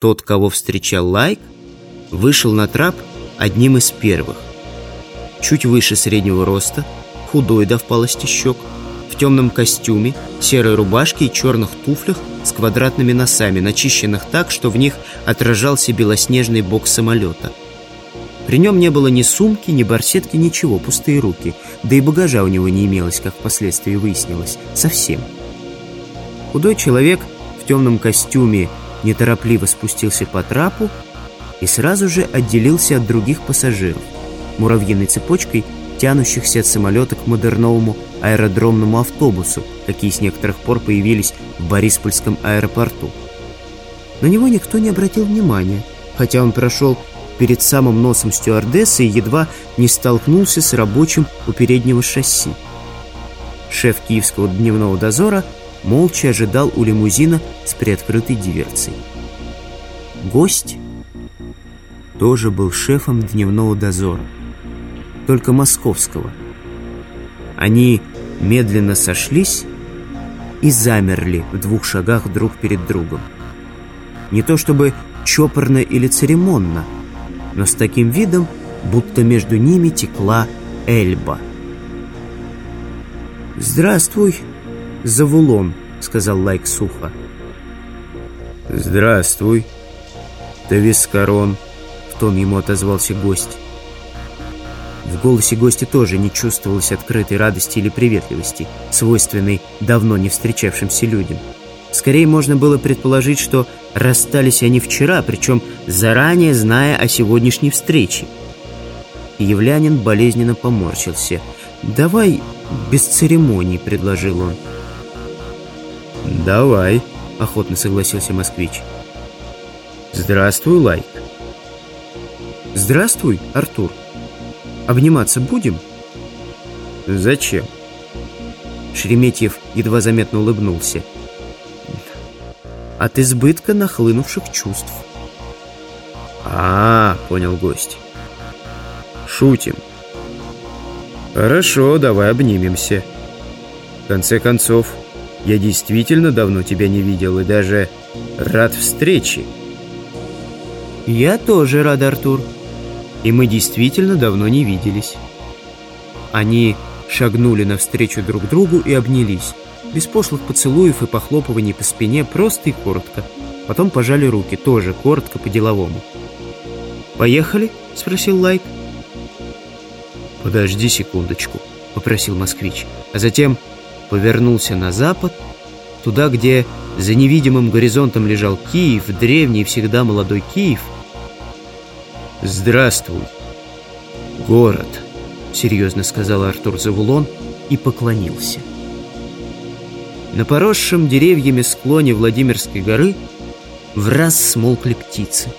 Тот, кого встречал Лайк, вышел на трап одним из первых. Чуть выше среднего роста, худой до впалости щек, в темном костюме, серой рубашке и черных туфлях с квадратными носами, начищенных так, что в них отражался белоснежный бок самолета. При нем не было ни сумки, ни барсетки, ничего, пустые руки. Да и багажа у него не имелось, как впоследствии выяснилось, совсем. Худой человек в темном костюме неторопливо спустился по трапу и сразу же отделился от других пассажиров, муравьиной цепочкой, тянущихся от самолета к модерновому аэродромному автобусу, какие с некоторых пор появились в Бориспольском аэропорту. На него никто не обратил внимания, хотя он прошел перед самым носом стюардессы и едва не столкнулся с рабочим у переднего шасси. Шеф киевского дневного дозора – молча ожидал у лимузина с приоткрытой дверцей. Гость тоже был шефом дневного дозора, только московского. Они медленно сошлись и замерли в двух шагах друг перед другом. Не то чтобы чопорно или церемонно, но с таким видом, будто между ними текла Эльба. «Здравствуй, «Завулон», — сказал Лайк сухо. «Здравствуй, Тавискарон», — в тон ему отозвался гость. В голосе гостя тоже не чувствовалось открытой радости или приветливости, свойственной давно не встречавшимся людям. Скорее можно было предположить, что расстались они вчера, причем заранее зная о сегодняшней встрече. Являнин болезненно поморщился. «Давай без церемоний», — предложил он. «Давай», — охотно согласился москвич. «Здравствуй, Лайк». «Здравствуй, Артур. Обниматься будем?» «Зачем?» Шереметьев едва заметно улыбнулся. «От избытка нахлынувших чувств». «А, понял гость. Шутим. Хорошо, давай обнимемся. В конце концов, я действительно давно тебя не видел и даже рад встрече. Я тоже рад, Артур. И мы действительно давно не виделись. Они шагнули навстречу друг другу и обнялись. Без пошлых поцелуев и похлопываний по спине, просто и коротко. Потом пожали руки, тоже коротко, по-деловому. «Поехали?» — спросил Лайк. «Подожди секундочку», — попросил москвич. А затем повернулся на запад, туда, где за невидимым горизонтом лежал Киев, древний и всегда молодой Киев. «Здравствуй, город», — серьезно сказал Артур Завулон и поклонился. На поросшем деревьями склоне Владимирской горы в раз смолкли птицы.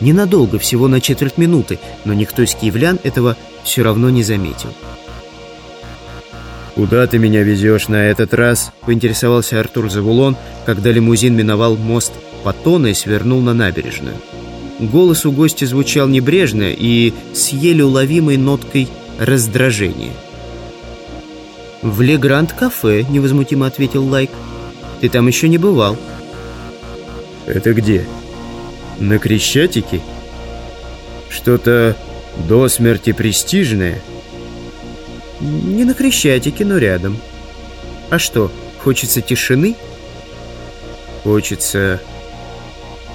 Ненадолго, всего на четверть минуты, но никто из киевлян этого все равно не заметил. «Куда ты меня везешь на этот раз?» — поинтересовался Артур Завулон, когда лимузин миновал мост Патона и свернул на набережную. Голос у гостя звучал небрежно и с еле уловимой ноткой раздражения. «В Легранд-кафе», — невозмутимо ответил Лайк. «Ты там еще не бывал». «Это где? На Крещатике? Что-то до смерти престижное?» Не на Крещатике, но рядом. А что, хочется тишины? Хочется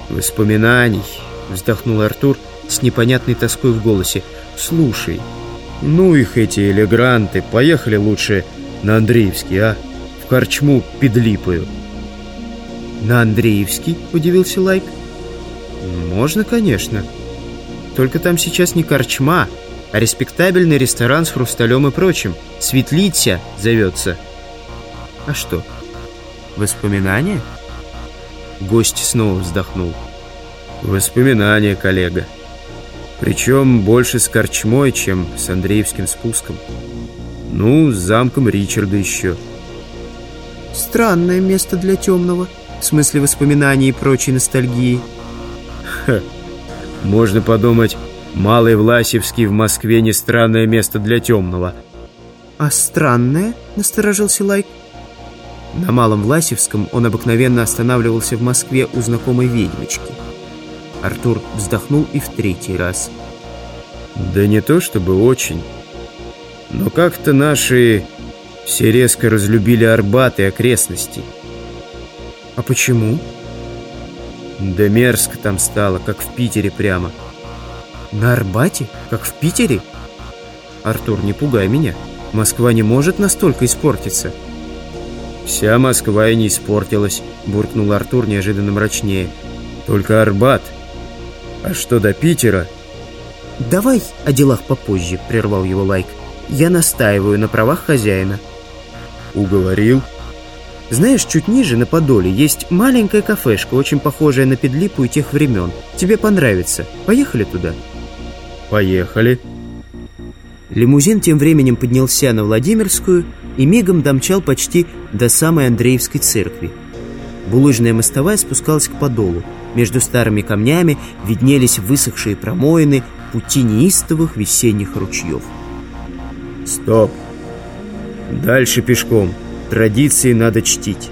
воспоминаний, вздохнул Артур с непонятной тоской в голосе. Слушай, ну их эти элегранты, поехали лучше на Андреевский, а? В корчму педлипаю. На Андреевский? Удивился Лайк. Можно, конечно. Только там сейчас не корчма, а респектабельный ресторан с хрусталем и прочим. Светлится зовется. А что, воспоминания? Гость снова вздохнул. Воспоминания, коллега. Причем больше с корчмой, чем с Андреевским спуском. Ну, с замком Ричарда еще. Странное место для темного. В смысле воспоминаний и прочей ностальгии. Ха, можно подумать, Малый Власевский в Москве не странное место для темного. А странное? Насторожился Лайк. На Малом Власевском он обыкновенно останавливался в Москве у знакомой ведьмочки. Артур вздохнул и в третий раз. Да не то чтобы очень, но как-то наши все резко разлюбили Арбат и окрестности. А почему? Да мерзко там стало, как в Питере прямо. На Арбате? Как в Питере? Артур, не пугай меня. Москва не может настолько испортиться. Вся Москва и не испортилась, буркнул Артур неожиданно мрачнее. Только Арбат. А что до Питера? Давай о делах попозже, прервал его Лайк. Я настаиваю на правах хозяина. Уговорил. Знаешь, чуть ниже, на Подоле, есть маленькая кафешка, очень похожая на Педлипу и тех времен. Тебе понравится. Поехали туда?» «Поехали». Лимузин тем временем поднялся на Владимирскую и мигом домчал почти до самой Андреевской церкви. Булыжная мостовая спускалась к Подолу. Между старыми камнями виднелись высохшие промоины пути неистовых весенних ручьев. «Стоп! Дальше пешком!» Традиции надо чтить.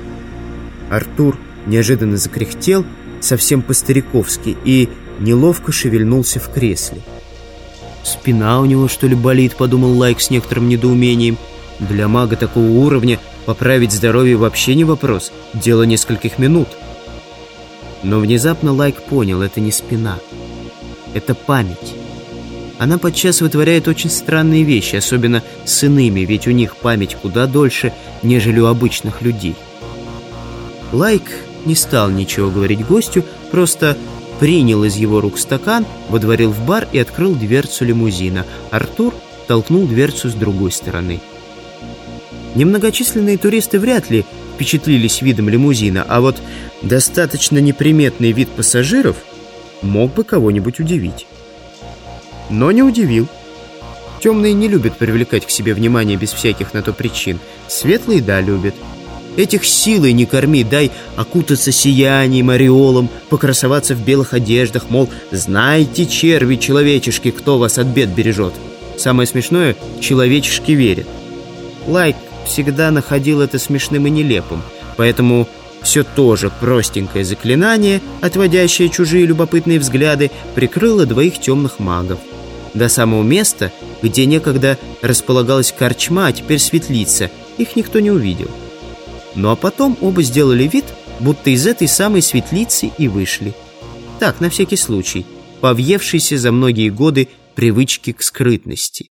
Артур неожиданно закряхтел, совсем по-стариковски, и неловко шевельнулся в кресле. «Спина у него, что ли, болит?» — подумал Лайк с некоторым недоумением. «Для мага такого уровня поправить здоровье вообще не вопрос. Дело нескольких минут». Но внезапно Лайк понял, это не спина. Это память. Она подчас вытворяет очень странные вещи, особенно с иными, ведь у них память куда дольше, нежели у обычных людей. Лайк не стал ничего говорить гостю, просто принял из его рук стакан, водворил в бар и открыл дверцу лимузина. Артур толкнул дверцу с другой стороны. Немногочисленные туристы вряд ли впечатлились видом лимузина, а вот достаточно неприметный вид пассажиров мог бы кого-нибудь удивить но не удивил. Темные не любят привлекать к себе внимание без всяких на то причин. Светлые, да, любят. Этих силой не корми, дай окутаться сиянием, ореолом, покрасоваться в белых одеждах, мол, знайте, черви человечешки, кто вас от бед бережет. Самое смешное, человечешки верят. Лайк всегда находил это смешным и нелепым, поэтому все то же простенькое заклинание, отводящее чужие любопытные взгляды, прикрыло двоих темных магов до самого места, где некогда располагалась корчма, а теперь светлица. Их никто не увидел. Ну а потом оба сделали вид, будто из этой самой светлицы и вышли. Так, на всякий случай, повъевшиеся за многие годы привычки к скрытности.